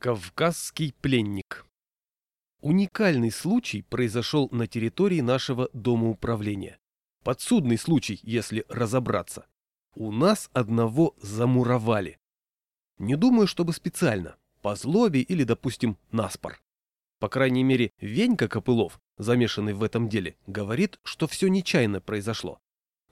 Кавказский пленник. Уникальный случай произошел на территории нашего дома управления. Подсудный случай, если разобраться. У нас одного замуровали. Не думаю, чтобы специально, по злобе или, допустим, наспор. По крайней мере, Венька Копылов, замешанный в этом деле, говорит, что все нечаянно произошло.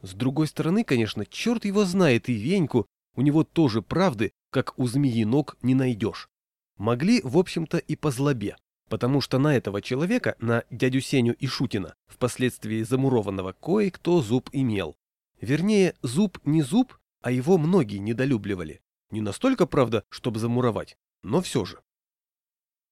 С другой стороны, конечно, черт его знает и Веньку, у него тоже правды, как у змеи ног, не найдешь. Могли, в общем-то, и по злобе, потому что на этого человека, на дядю Сеню и Шутина, впоследствии замурованного, кое-кто зуб имел. Вернее, зуб не зуб, а его многие недолюбливали. Не настолько, правда, чтобы замуровать, но все же.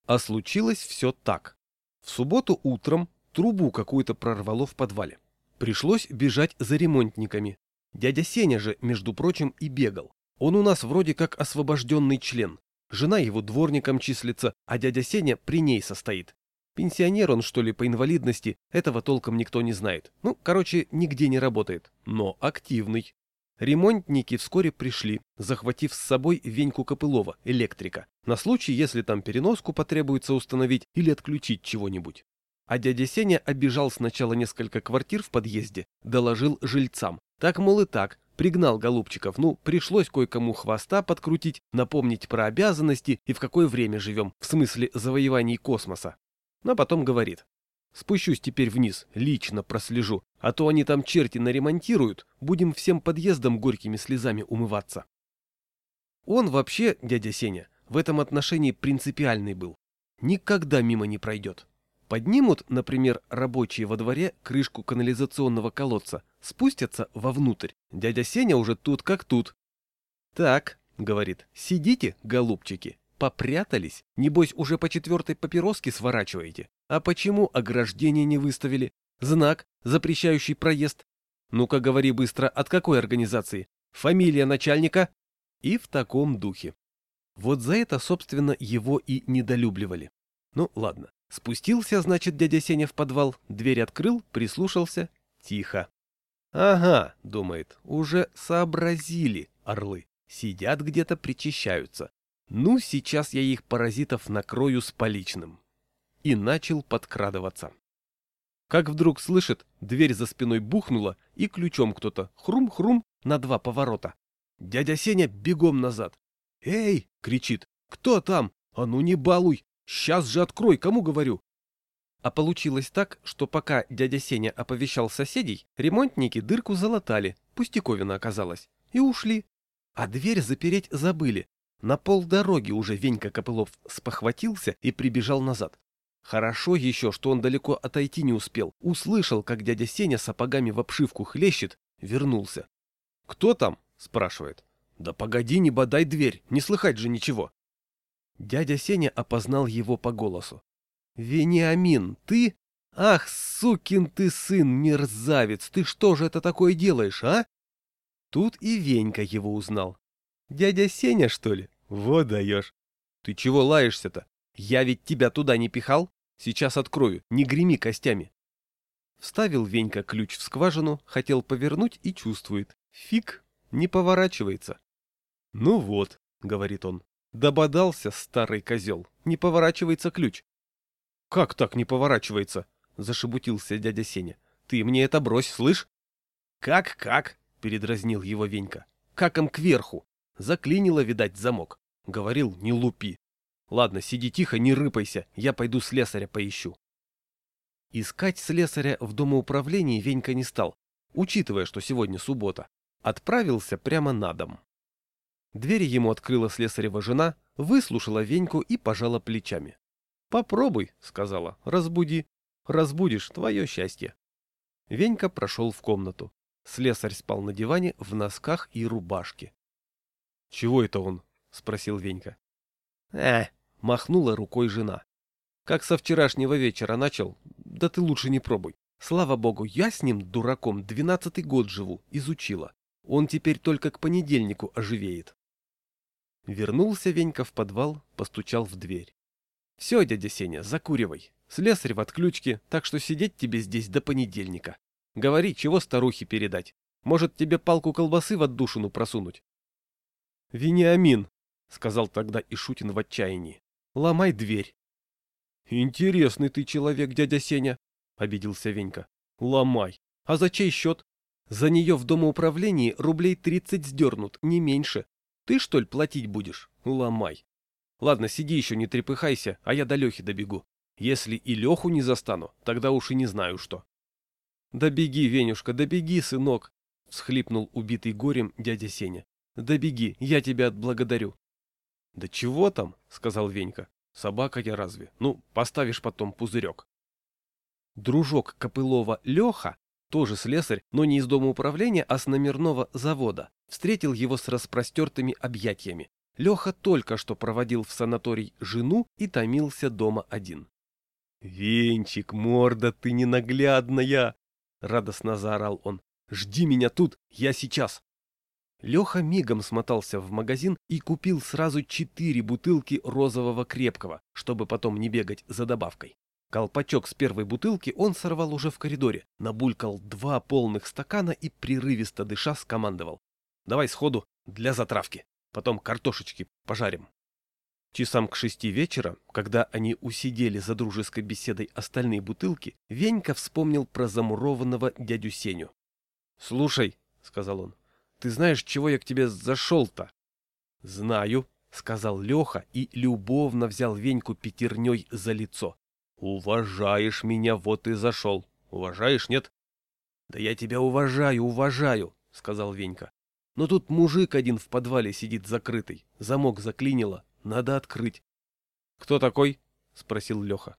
А случилось все так. В субботу утром трубу какую-то прорвало в подвале. Пришлось бежать за ремонтниками. Дядя Сеня же, между прочим, и бегал. Он у нас вроде как освобожденный член, Жена его дворником числится, а дядя Сеня при ней состоит. Пенсионер он, что ли, по инвалидности, этого толком никто не знает. Ну, короче, нигде не работает, но активный. Ремонтники вскоре пришли, захватив с собой Веньку Копылова, электрика, на случай, если там переноску потребуется установить или отключить чего-нибудь. А дядя Сеня обижал сначала несколько квартир в подъезде, доложил жильцам. Так, мол, и так, Пригнал голубчиков, ну, пришлось кое-кому хвоста подкрутить, напомнить про обязанности и в какое время живем, в смысле завоеваний космоса. Но потом говорит, спущусь теперь вниз, лично прослежу, а то они там черти наремонтируют, будем всем подъездом горькими слезами умываться. Он вообще, дядя Сеня, в этом отношении принципиальный был. Никогда мимо не пройдет. Поднимут, например, рабочие во дворе крышку канализационного колодца, спустятся вовнутрь. Дядя Сеня уже тут как тут. «Так», — говорит, — «сидите, голубчики, попрятались, небось уже по четвертой папироске сворачиваете. А почему ограждение не выставили? Знак, запрещающий проезд? Ну-ка говори быстро, от какой организации? Фамилия начальника?» И в таком духе. Вот за это, собственно, его и недолюбливали. Ну, ладно. Спустился, значит, дядя Сеня в подвал, дверь открыл, прислушался. Тихо. Ага, думает, уже сообразили орлы. Сидят где-то, причащаются. Ну, сейчас я их паразитов накрою с поличным. И начал подкрадываться. Как вдруг слышит, дверь за спиной бухнула, и ключом кто-то хрум-хрум на два поворота. Дядя Сеня бегом назад. «Эй!» — кричит. «Кто там? А ну не балуй! Сейчас же открой, кому говорю. А получилось так, что пока дядя Сеня оповещал соседей, ремонтники дырку залатали, пустяковина оказалась, и ушли. А дверь запереть забыли. На полдороги уже Венька Копылов спохватился и прибежал назад. Хорошо еще, что он далеко отойти не успел. Услышал, как дядя Сеня сапогами в обшивку хлещет, вернулся. «Кто там?» – спрашивает. «Да погоди, не бодай дверь, не слыхать же ничего». Дядя Сеня опознал его по голосу. «Вениамин, ты? Ах, сукин ты сын, мерзавец, ты что же это такое делаешь, а?» Тут и Венька его узнал. «Дядя Сеня, что ли? Вот даешь!» «Ты чего лаешься-то? Я ведь тебя туда не пихал? Сейчас открою, не греми костями!» Вставил Венька ключ в скважину, хотел повернуть и чувствует. Фиг, не поворачивается. «Ну вот», — говорит он, Дободался старый козел. Не поворачивается ключ. Как так не поворачивается? Зашебутился дядя Сеня. Ты мне это брось, слышь? Как-как? Передразнил его Венька. Как он кверху? Заклинило, видать, замок. Говорил, не лупи. Ладно, сиди тихо, не рыпайся, я пойду слесаря поищу. Искать слесаря в домоуправлении Венька не стал, учитывая, что сегодня суббота. Отправился прямо на дом. Двери ему открыла слесарева жена, выслушала Веньку и пожала плечами. «Попробуй», — сказала, — «разбуди. Разбудишь — твое счастье». Венька прошел в комнату. Слесарь спал на диване в носках и рубашке. «Чего это он?» — спросил Венька. «Э!» — махнула рукой жена. «Как со вчерашнего вечера начал, да ты лучше не пробуй. Слава богу, я с ним, дураком, двенадцатый год живу, изучила. Он теперь только к понедельнику оживеет». Вернулся Венька в подвал, постучал в дверь. — Все, дядя Сеня, закуривай. Слесарь в отключке, так что сидеть тебе здесь до понедельника. Говори, чего старухе передать. Может, тебе палку колбасы в отдушину просунуть? — Вениамин, — сказал тогда Ишутин в отчаянии. Ломай дверь. Интересный ты человек, дядя Сеня, обиделся Венька. Ломай. А за чей счет? За нее в домоуправлении рублей тридцать сдернут, не меньше. Ты, что ли, платить будешь? Ломай. Ладно, сиди еще, не трепыхайся, а я до Лехи добегу. Если и Леху не застану, тогда уж и не знаю что. Да беги, Венюшка, да беги, сынок, всхлипнул убитый горем дядя Сеня. Да беги, я тебя отблагодарю. Да чего там, сказал Венька. Собака я разве? Ну, поставишь потом пузырек. Дружок Копылова Леха, тоже слесарь, но не из дома управления, а с номерного завода, встретил его с распростертыми объятиями. Леха только что проводил в санаторий жену и томился дома один. «Венчик, морда ты ненаглядная!» — радостно заорал он. «Жди меня тут, я сейчас!» Леха мигом смотался в магазин и купил сразу четыре бутылки розового крепкого, чтобы потом не бегать за добавкой. Колпачок с первой бутылки он сорвал уже в коридоре, набулькал два полных стакана и прерывисто дыша скомандовал. «Давай сходу, для затравки, потом картошечки пожарим». Часам к шести вечера, когда они усидели за дружеской беседой остальные бутылки, Венька вспомнил про замурованного дядю Сеню. «Слушай», — сказал он, — «ты знаешь, чего я к тебе зашел-то?» «Знаю», — сказал Леха и любовно взял Веньку пятерней за лицо. «Уважаешь меня, вот и зашел. Уважаешь, нет?» «Да я тебя уважаю, уважаю», — сказал Венька. «Но тут мужик один в подвале сидит закрытый, замок заклинило, надо открыть. — Кто такой? — спросил Леха.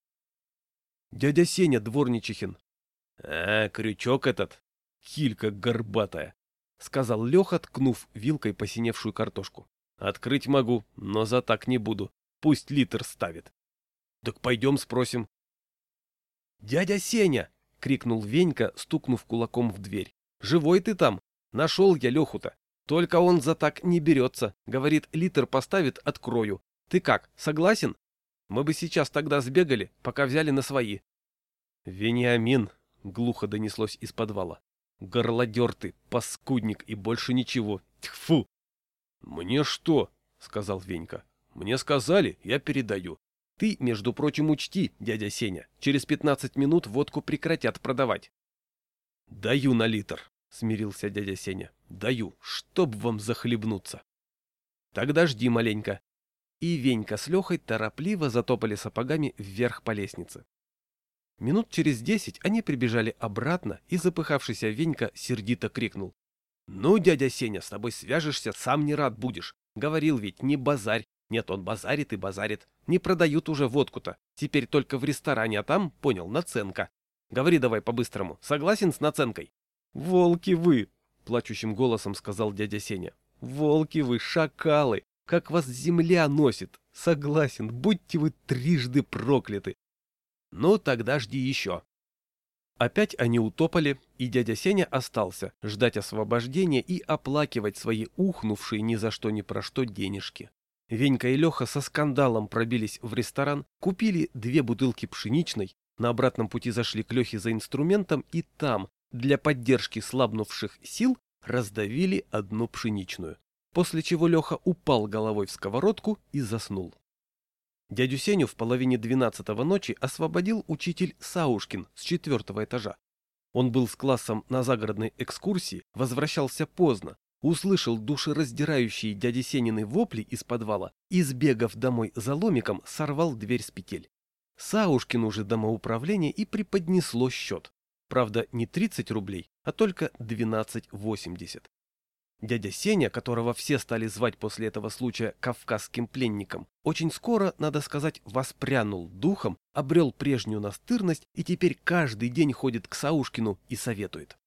— Дядя Сеня Дворничихин. — А, крючок этот. Килька горбатая, — сказал Леха, ткнув вилкой посиневшую картошку. — Открыть могу, но за так не буду. Пусть литр ставит. — Так пойдем спросим. — Дядя Сеня! — крикнул Венька, стукнув кулаком в дверь. — Живой ты там? Нашел я Леху-то. Только он за так не берется. Говорит, литр поставит, открою. Ты как, согласен? Мы бы сейчас тогда сбегали, пока взяли на свои. Вениамин, глухо донеслось из подвала. Горлодер ты, паскудник и больше ничего. Тьфу! Мне что? сказал Венька. Мне сказали, я передаю. Ты, между прочим, учти, дядя Сеня, через пятнадцать минут водку прекратят продавать. Даю на литр, смирился дядя Сеня. Даю, чтоб вам захлебнуться. Тогда жди маленько. И Венька с Лехой торопливо затопали сапогами вверх по лестнице. Минут через десять они прибежали обратно, и запыхавшийся Венька сердито крикнул. «Ну, дядя Сеня, с тобой свяжешься, сам не рад будешь. Говорил ведь, не базарь. Нет, он базарит и базарит. Не продают уже водку-то. Теперь только в ресторане, а там, понял, наценка. Говори давай по-быстрому. Согласен с наценкой?» «Волки вы!» — плачущим голосом сказал дядя Сеня. «Волки вы, шакалы! Как вас земля носит! Согласен, будьте вы трижды прокляты!» «Ну, тогда жди еще!» Опять они утопали, и дядя Сеня остался ждать освобождения и оплакивать свои ухнувшие ни за что ни про что денежки. Венька и Леха со скандалом пробились в ресторан, купили две бутылки пшеничной, на обратном пути зашли к Лехе за инструментом и там, для поддержки слабнувших сил раздавили одну пшеничную, после чего Леха упал головой в сковородку и заснул. Дядю Сеню в половине двенадцатого ночи освободил учитель Саушкин с четвертого этажа. Он был с классом на загородной экскурсии, возвращался поздно, услышал душераздирающие дяди Сенины вопли из подвала и, сбегав домой за ломиком, сорвал дверь с петель. Саушкин уже домоуправление и преподнесло счет. Правда, не 30 рублей, а только 12,80. Дядя Сеня, которого все стали звать после этого случая кавказским пленником, очень скоро, надо сказать, воспрянул духом, обрел прежнюю настырность и теперь каждый день ходит к Саушкину и советует.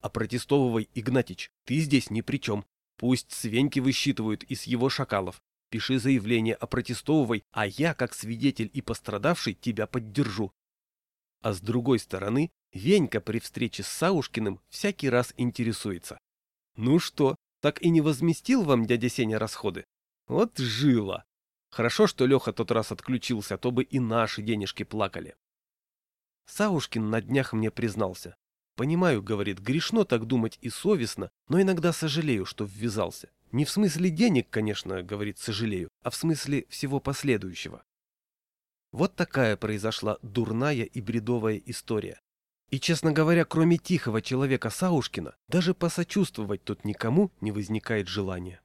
А протестовывай, Игнатич, ты здесь ни при чем. Пусть свеньки высчитывают из его шакалов. Пиши заявление, опротестовывай, а я, как свидетель и пострадавший, тебя поддержу. А с другой стороны, Венька при встрече с Саушкиным всякий раз интересуется. «Ну что, так и не возместил вам дядя Сеня расходы? Вот жила! Хорошо, что Леха тот раз отключился, а то бы и наши денежки плакали». Саушкин на днях мне признался. «Понимаю, — говорит, — грешно так думать и совестно, но иногда сожалею, что ввязался. Не в смысле денег, конечно, — говорит, — сожалею, а в смысле всего последующего. Вот такая произошла дурная и бредовая история. И, честно говоря, кроме тихого человека Саушкина, даже посочувствовать тут никому не возникает желания.